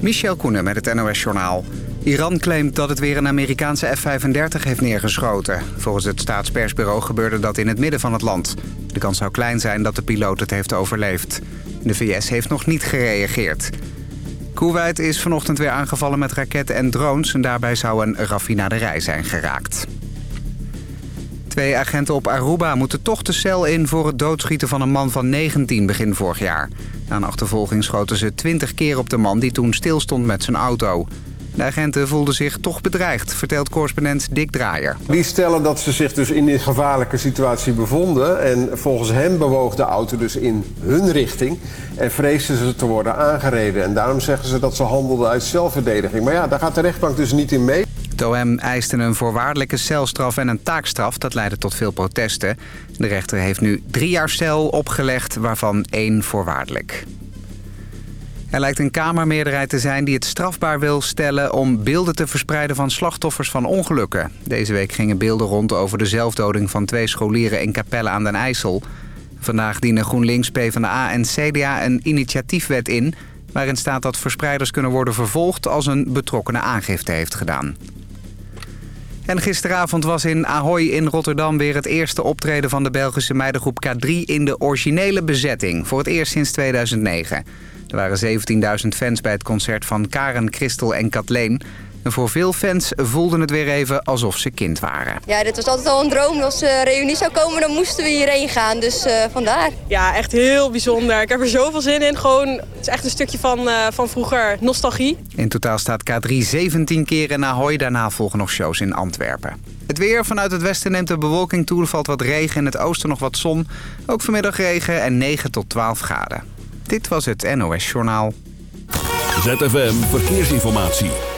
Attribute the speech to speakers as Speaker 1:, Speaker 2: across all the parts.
Speaker 1: Michel Koenen met het NOS-journaal. Iran claimt dat het weer een Amerikaanse F-35 heeft neergeschoten. Volgens het staatspersbureau gebeurde dat in het midden van het land. De kans zou klein zijn dat de piloot het heeft overleefd. De VS heeft nog niet gereageerd. Kuwait is vanochtend weer aangevallen met raketten en drones... en daarbij zou een raffinaderij zijn geraakt. Twee agenten op Aruba moeten toch de cel in... voor het doodschieten van een man van 19 begin vorig jaar. Na een achtervolging schoten ze 20 keer op de man... die toen stilstond met zijn auto. De agenten voelden zich toch bedreigd, vertelt correspondent Dick Draaier.
Speaker 2: Die stellen dat ze zich dus in een gevaarlijke situatie bevonden... en volgens hem bewoog de auto dus in hun richting... en vreesden ze te worden aangereden. En daarom zeggen ze dat ze handelden uit zelfverdediging. Maar ja, daar gaat de rechtbank dus niet in mee.
Speaker 1: Het OM eiste een voorwaardelijke celstraf en een taakstraf. Dat leidde tot veel protesten. De rechter heeft nu drie jaar cel opgelegd, waarvan één voorwaardelijk. Er lijkt een Kamermeerderheid te zijn die het strafbaar wil stellen... om beelden te verspreiden van slachtoffers van ongelukken. Deze week gingen beelden rond over de zelfdoding van twee scholieren in Capelle aan den IJssel. Vandaag dienen GroenLinks, PvdA en CDA een initiatiefwet in... waarin staat dat verspreiders kunnen worden vervolgd als een betrokkenen aangifte heeft gedaan. En gisteravond was in Ahoy in Rotterdam weer het eerste optreden van de Belgische meidengroep K3 in de originele bezetting. Voor het eerst sinds 2009. Er waren 17.000 fans bij het concert van Karen, Christel en Kathleen. En voor veel fans voelden het weer even alsof ze kind waren.
Speaker 3: Ja, dit was altijd al een droom. Als de reunie zou komen, dan moesten we hierheen gaan. Dus uh, vandaar.
Speaker 4: Ja, echt heel bijzonder. Ik heb er zoveel zin in. Gewoon, het is echt een stukje van, uh, van vroeger. Nostalgie.
Speaker 1: In totaal staat K3 17 keer in Ahoy. Daarna volgen nog shows in Antwerpen. Het weer vanuit het westen neemt de bewolking toe. Er valt wat regen. In het oosten nog wat zon. Ook vanmiddag regen en 9 tot 12 graden. Dit was het NOS Journaal.
Speaker 5: ZFM Verkeersinformatie.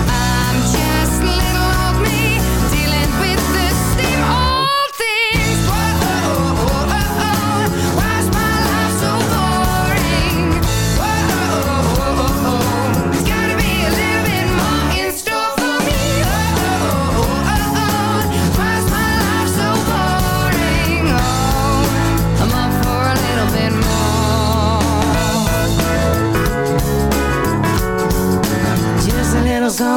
Speaker 6: Now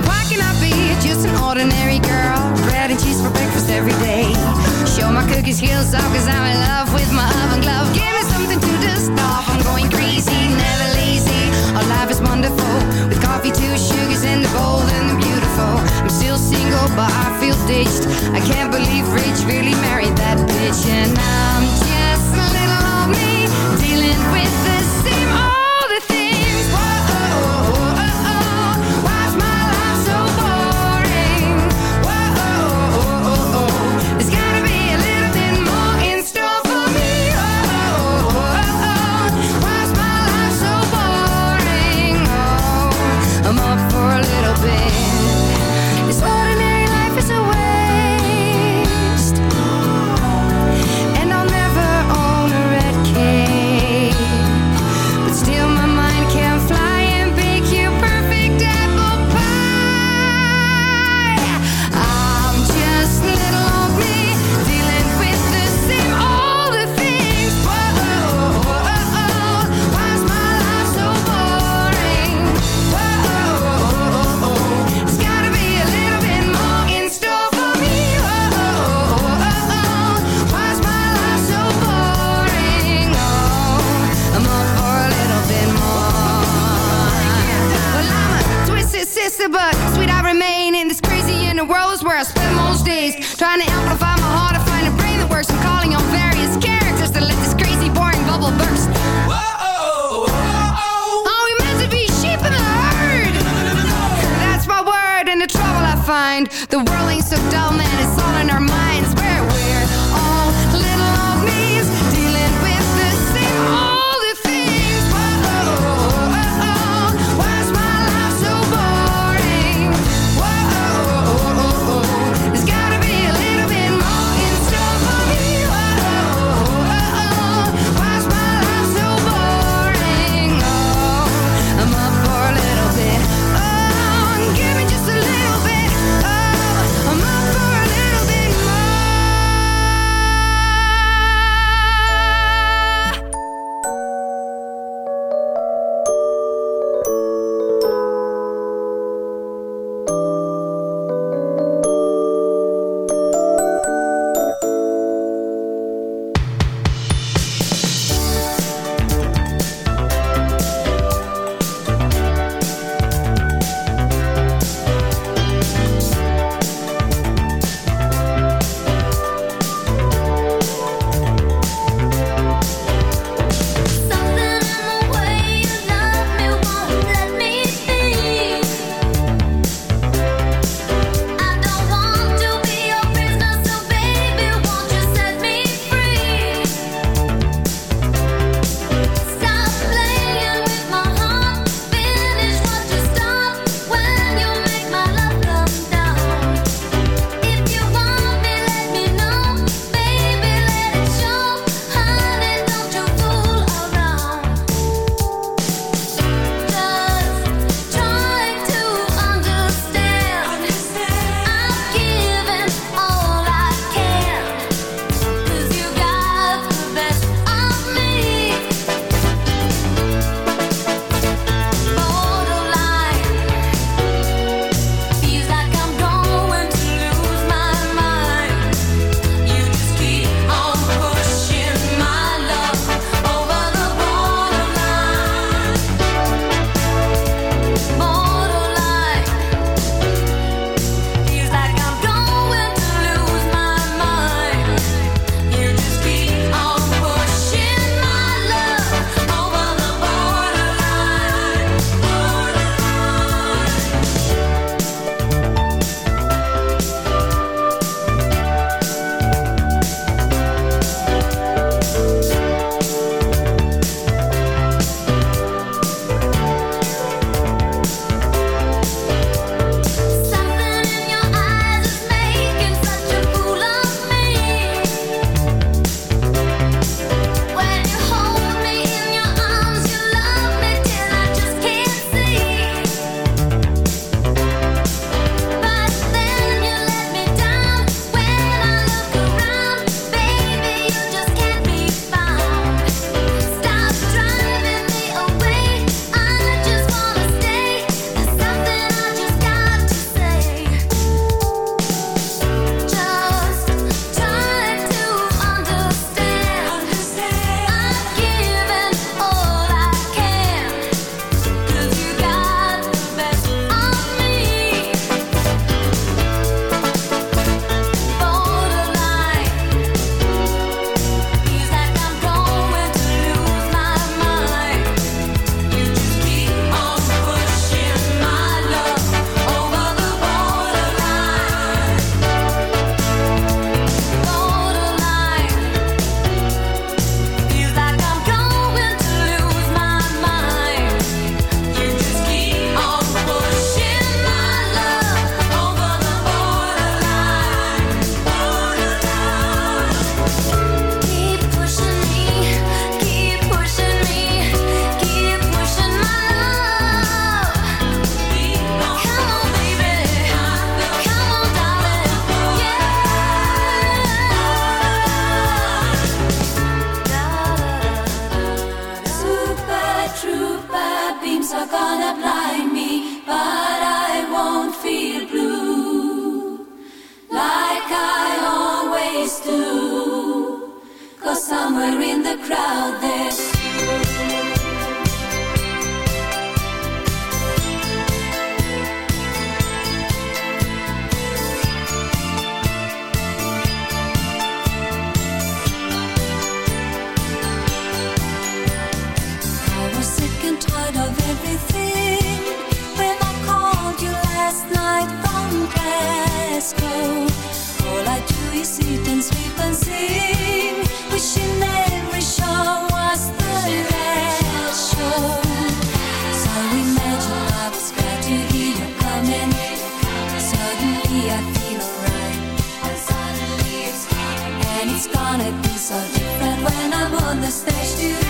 Speaker 6: why can I be just an ordinary girl? Bread and cheese for breakfast every day. Show my cookies, heels off, 'cause I'm in love with my oven glove. Give me something to. I'm going crazy, never lazy. Our life is wonderful. With coffee, two sugars, the and beautiful. I'm still single, but I feel ditched. I can't believe Rich really married that bitch. And I'm just a little old me with blind me, but I won't feel blue like I always do. Cause somewhere in the crowd there's
Speaker 7: All I do is and sleep and sing. Wishing every show was the last show. So I was glad to hear you coming Suddenly I feel alright. And suddenly it's gonna be so different When I'm on the stage
Speaker 8: today.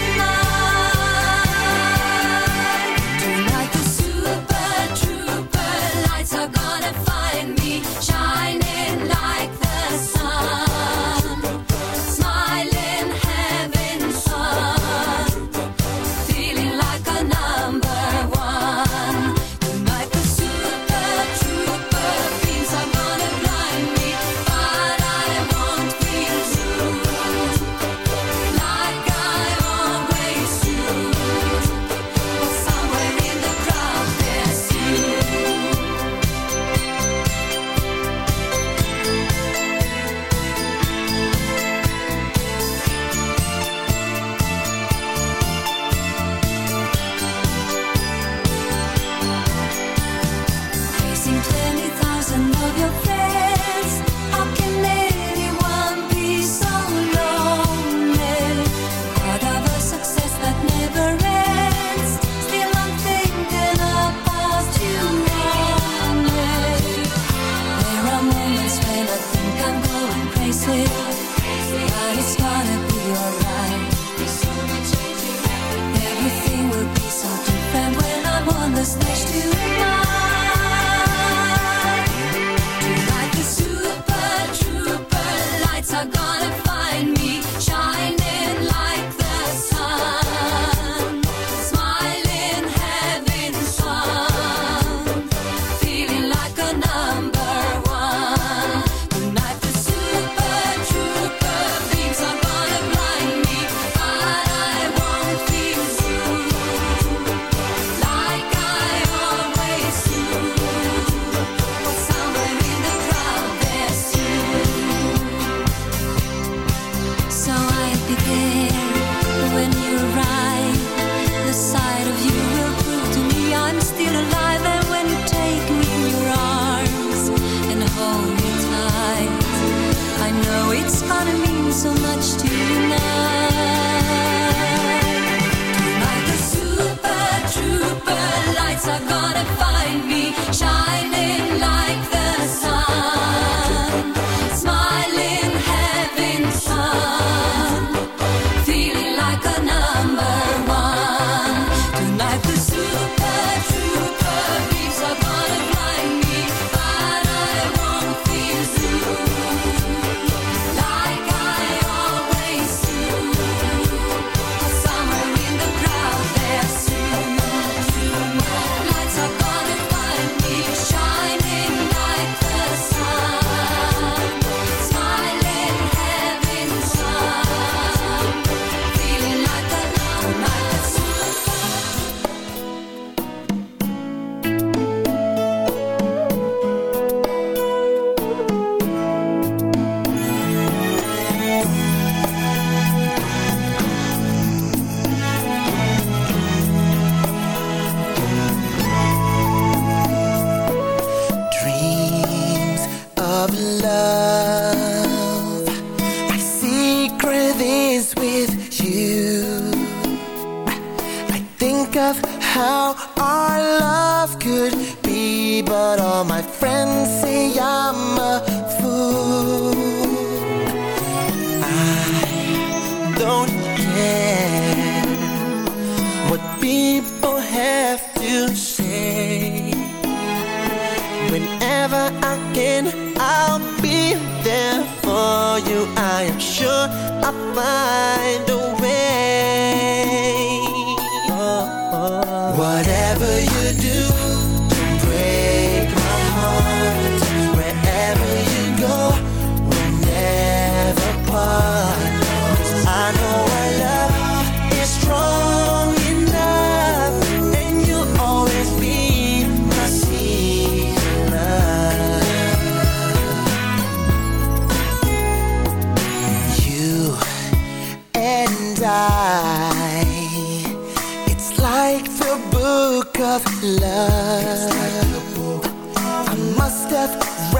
Speaker 8: left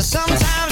Speaker 9: Sometimes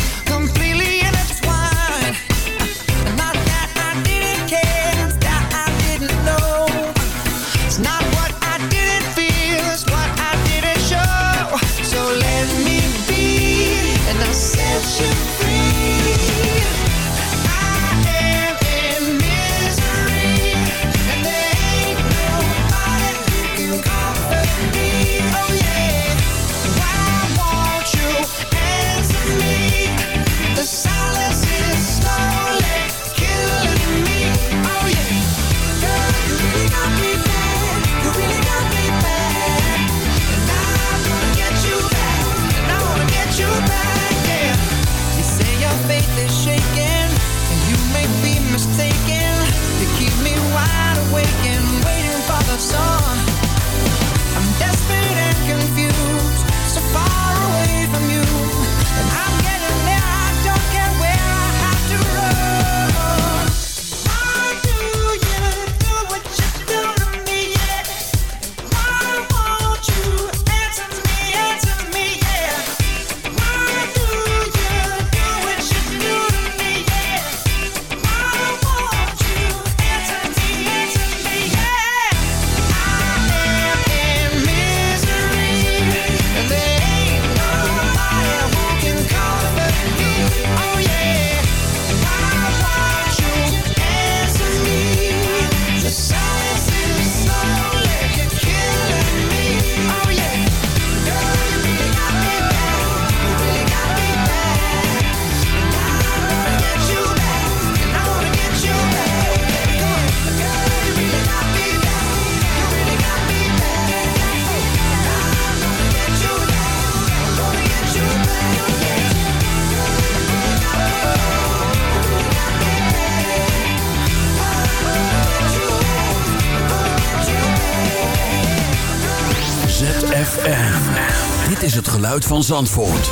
Speaker 10: Zandvoort.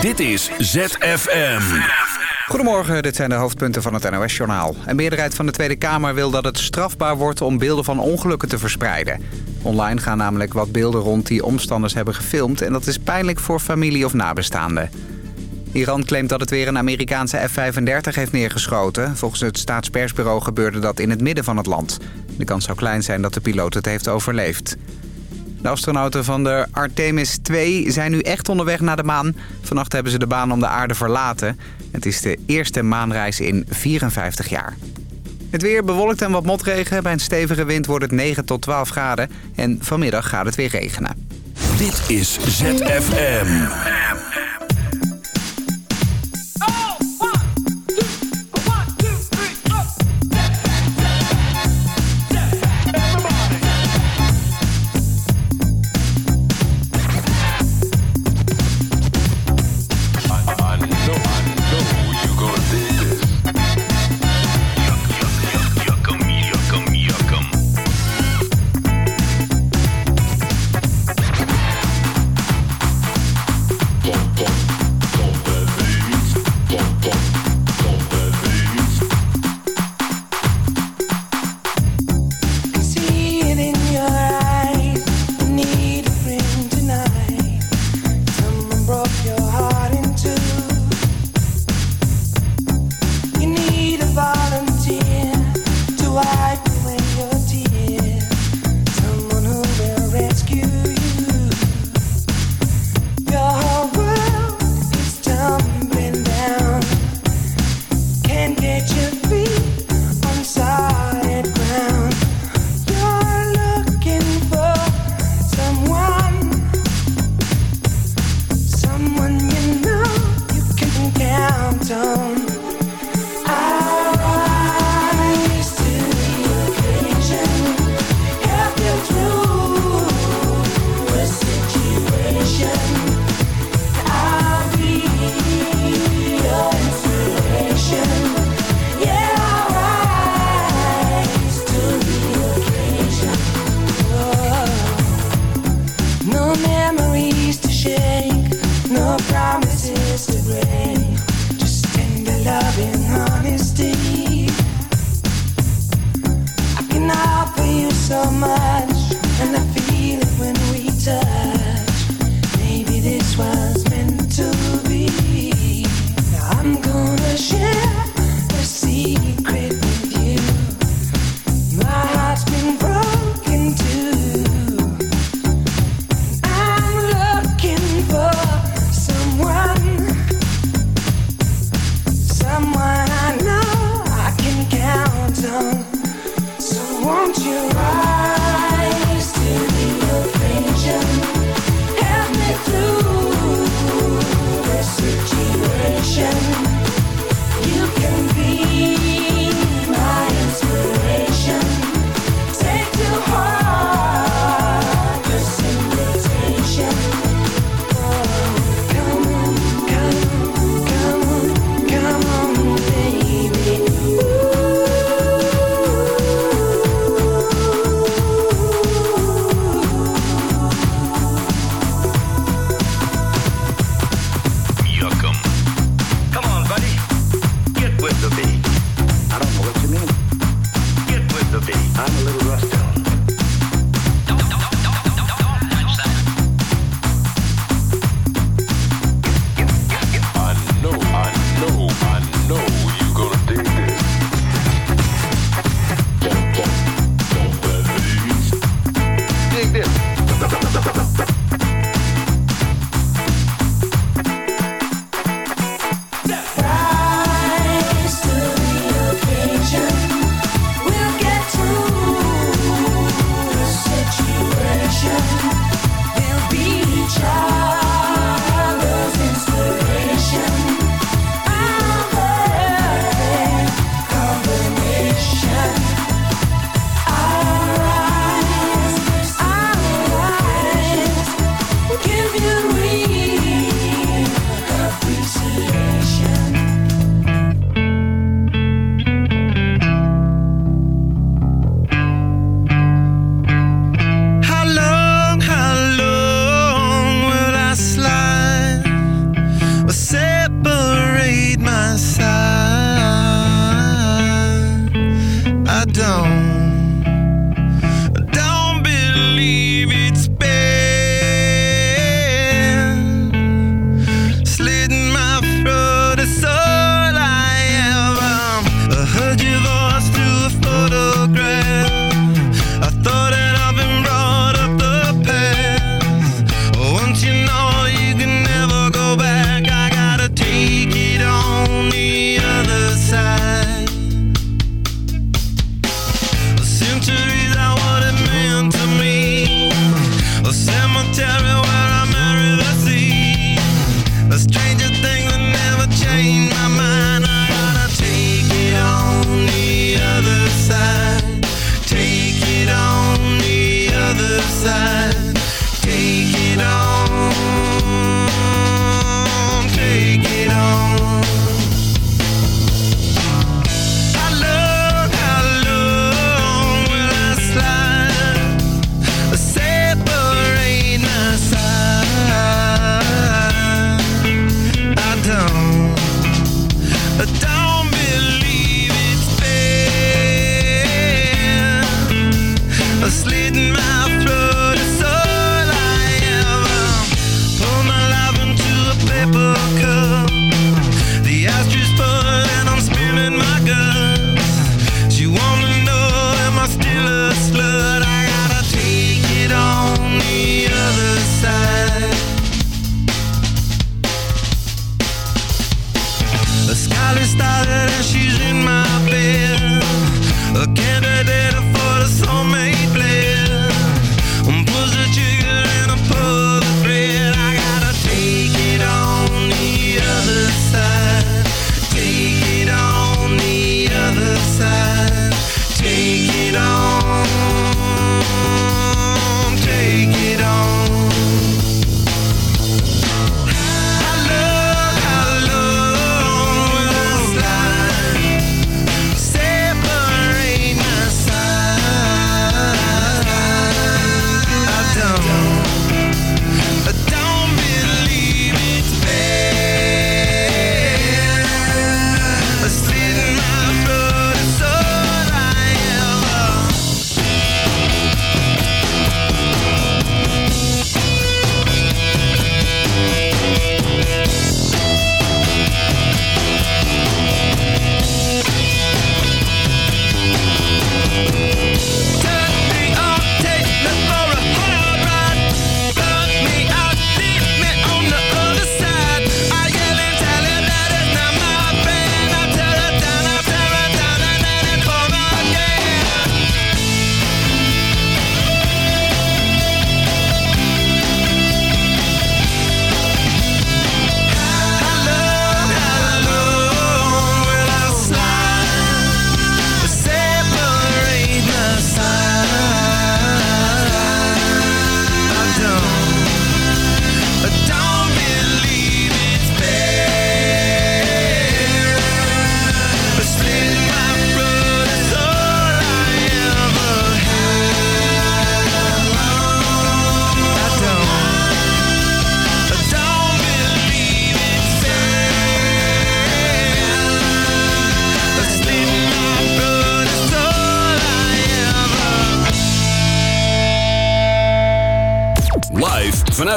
Speaker 10: Dit is ZFM.
Speaker 1: Goedemorgen, dit zijn de hoofdpunten van het NOS-journaal. Een meerderheid van de Tweede Kamer wil dat het strafbaar wordt om beelden van ongelukken te verspreiden. Online gaan namelijk wat beelden rond die omstanders hebben gefilmd... en dat is pijnlijk voor familie of nabestaanden. Iran claimt dat het weer een Amerikaanse F-35 heeft neergeschoten. Volgens het staatspersbureau gebeurde dat in het midden van het land. De kans zou klein zijn dat de piloot het heeft overleefd. De astronauten van de Artemis 2 zijn nu echt onderweg naar de maan. Vannacht hebben ze de baan om de aarde verlaten. Het is de eerste maanreis in 54 jaar. Het weer bewolkt en wat motregen. Bij een stevige wind wordt het 9 tot 12 graden. En vanmiddag gaat het weer regenen.
Speaker 10: Dit is ZFM.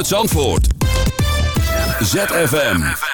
Speaker 10: Zandvoort. ZFM.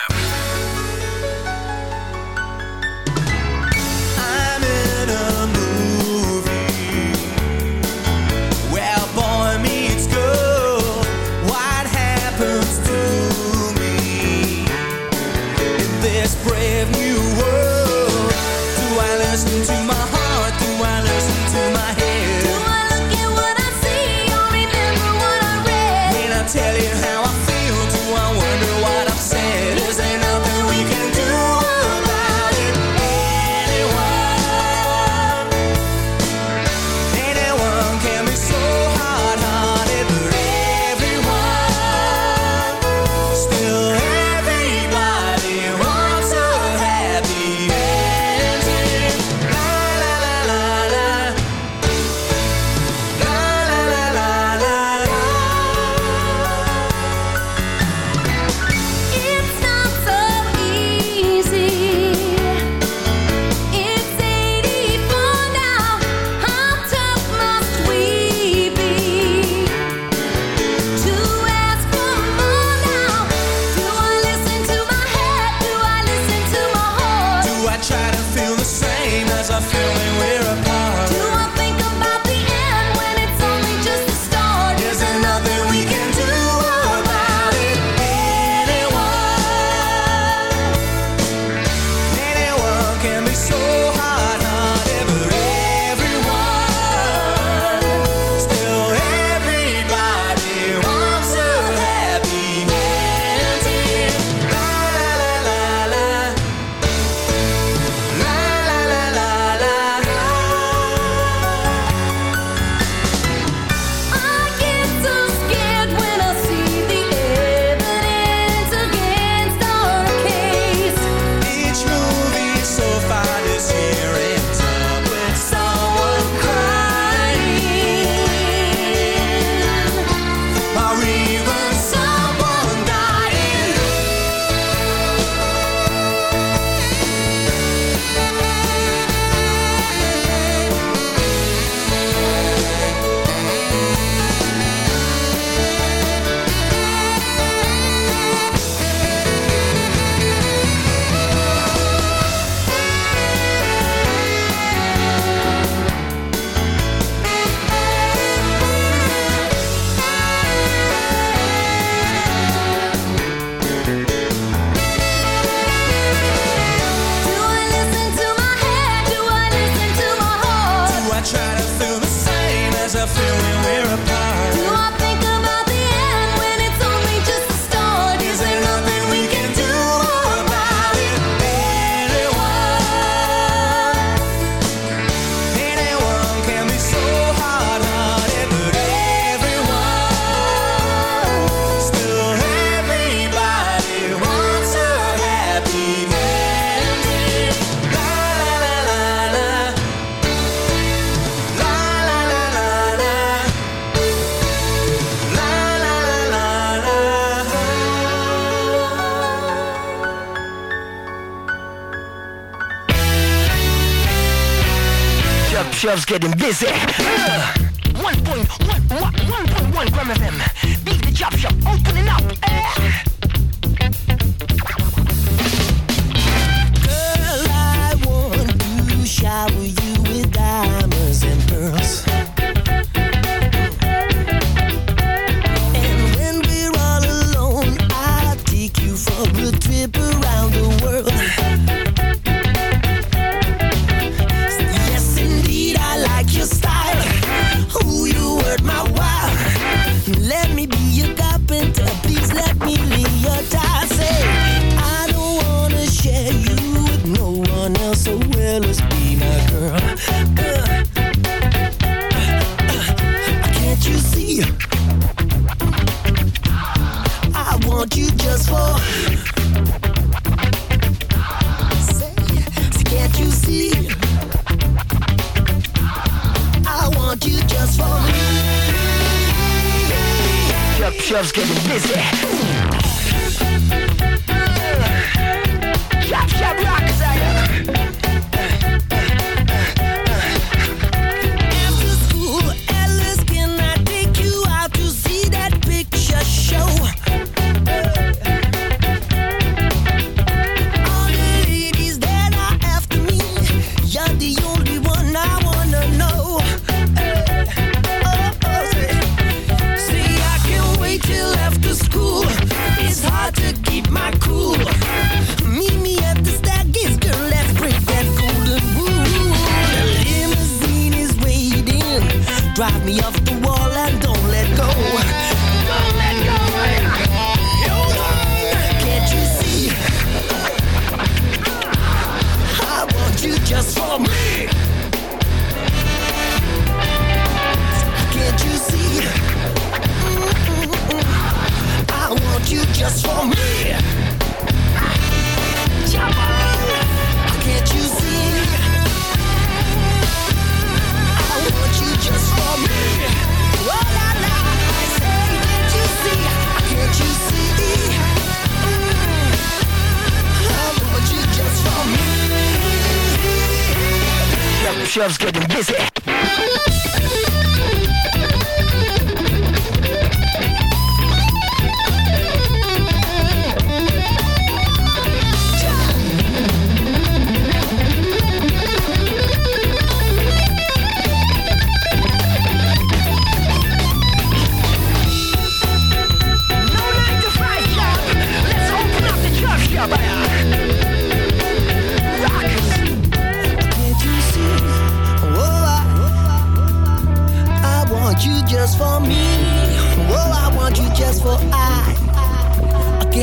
Speaker 8: Chub's getting busy. Uh,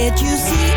Speaker 9: Let you see.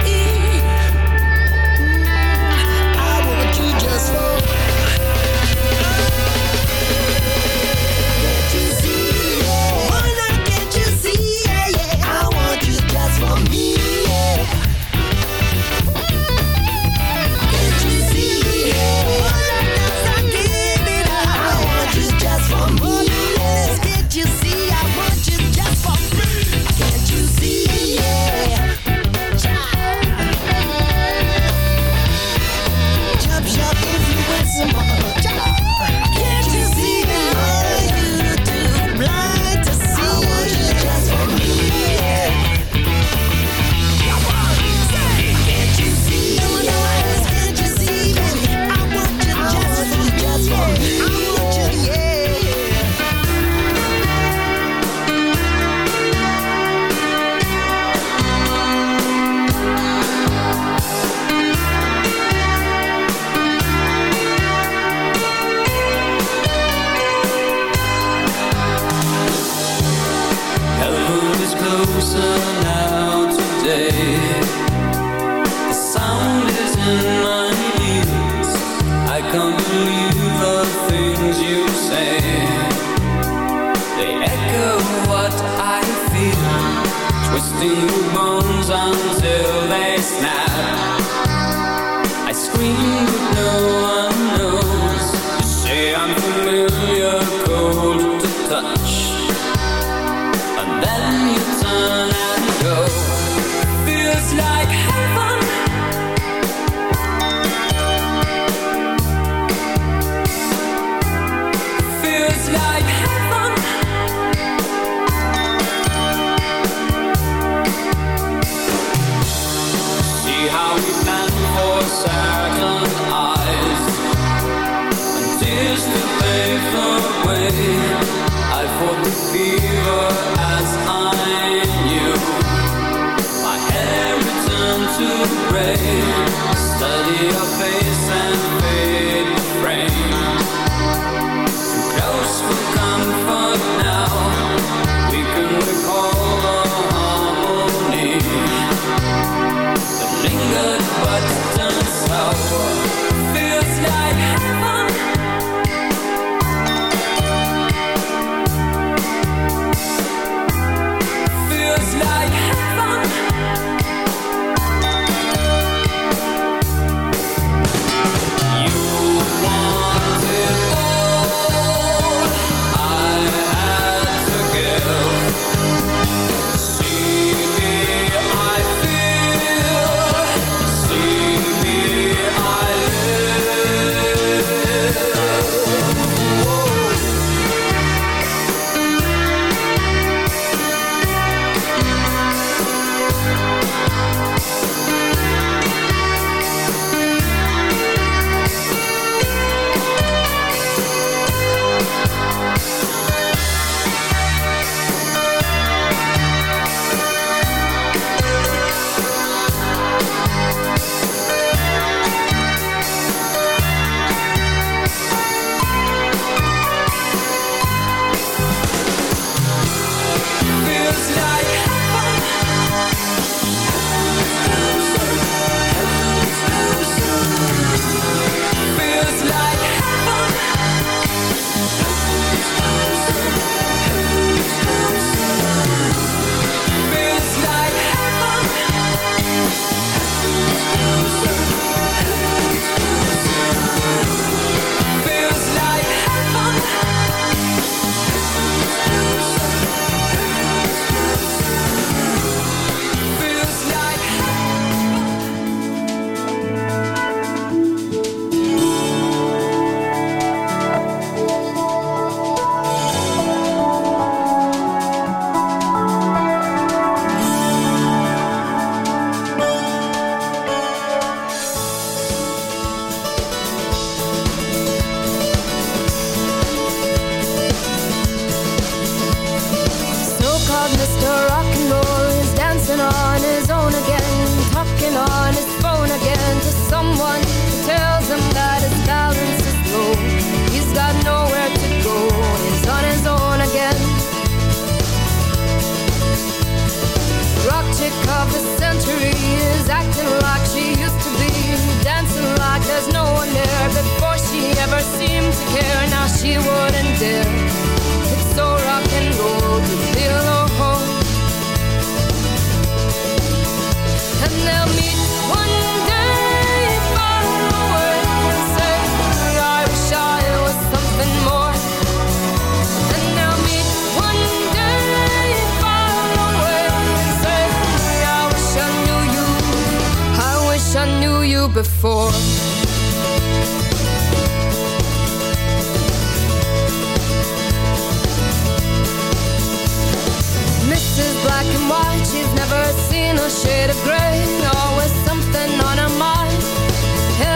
Speaker 11: shade of gray Always something on her mind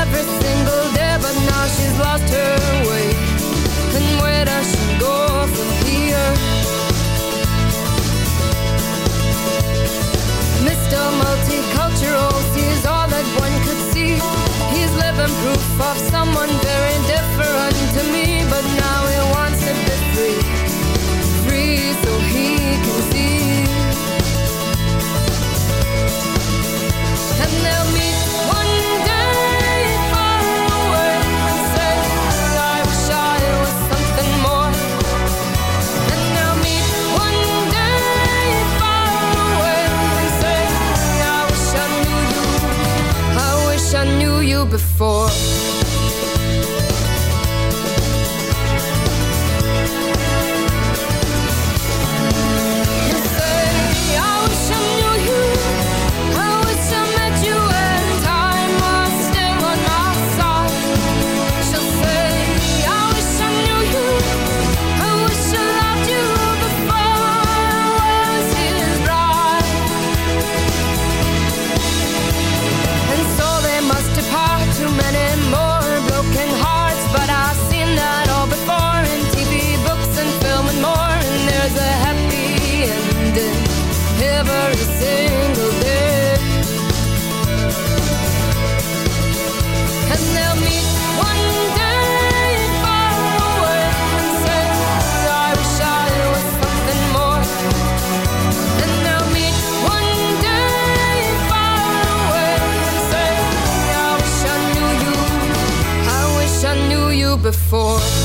Speaker 11: Every single day But now she's lost her way And where does she go from here? Mr. Multicultural Sees all that one could see He's living proof of someone
Speaker 12: forth